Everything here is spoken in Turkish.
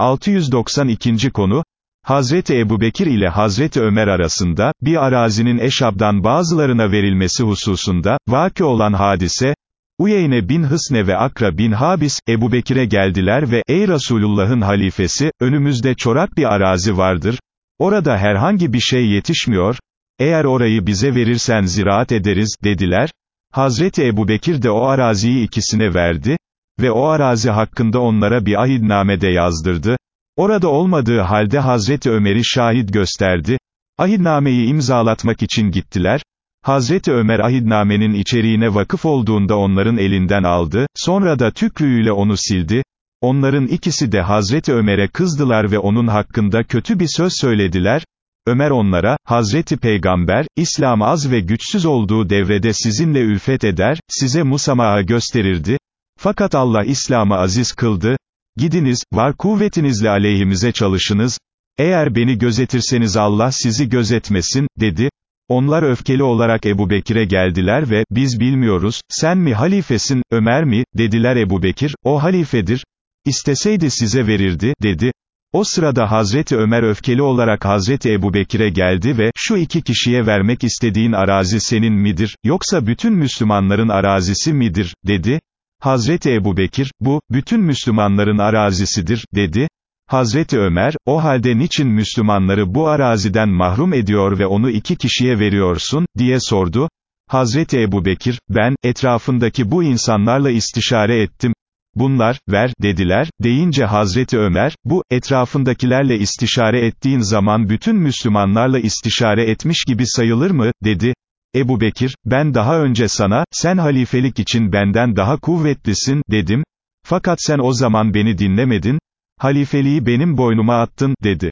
692. konu, Hazreti Ebubekir ile Hazreti Ömer arasında, bir arazinin eşabdan bazılarına verilmesi hususunda, vaki olan hadise, Uyeyne bin Hısne ve Akra bin Habis, Ebubekir'e geldiler ve, ey Resulullah'ın halifesi, önümüzde çorak bir arazi vardır, orada herhangi bir şey yetişmiyor, eğer orayı bize verirsen ziraat ederiz, dediler, Hazreti Ebubekir de o araziyi ikisine verdi, ve o arazi hakkında onlara bir ahidnamede yazdırdı, orada olmadığı halde Hazreti Ömer'i şahit gösterdi, ahidnameyi imzalatmak için gittiler, Hazreti Ömer ahidnamenin içeriğine vakıf olduğunda onların elinden aldı, sonra da tükrüğüyle onu sildi, onların ikisi de Hazreti Ömer'e kızdılar ve onun hakkında kötü bir söz söylediler, Ömer onlara, Hazreti Peygamber, İslam az ve güçsüz olduğu devrede sizinle ülfet eder, size musamaha gösterirdi, fakat Allah İslam'ı aziz kıldı, gidiniz, var kuvvetinizle aleyhimize çalışınız, eğer beni gözetirseniz Allah sizi gözetmesin, dedi, onlar öfkeli olarak Ebu Bekir'e geldiler ve, biz bilmiyoruz, sen mi halifesin, Ömer mi, dediler Ebu Bekir, o halifedir, isteseydi size verirdi, dedi, o sırada Hazreti Ömer öfkeli olarak Hazreti Ebu Bekir'e geldi ve, şu iki kişiye vermek istediğin arazi senin midir, yoksa bütün Müslümanların arazisi midir, dedi, Hazreti Ebu Bekir, bu, bütün Müslümanların arazisidir, dedi, Hazreti Ömer, o halde niçin Müslümanları bu araziden mahrum ediyor ve onu iki kişiye veriyorsun, diye sordu, Hazreti Ebu Bekir, ben, etrafındaki bu insanlarla istişare ettim, bunlar, ver, dediler, deyince Hazreti Ömer, bu, etrafındakilerle istişare ettiğin zaman bütün Müslümanlarla istişare etmiş gibi sayılır mı, dedi, Ebu Bekir, ben daha önce sana, sen halifelik için benden daha kuvvetlisin, dedim, fakat sen o zaman beni dinlemedin, halifeliği benim boynuma attın, dedi.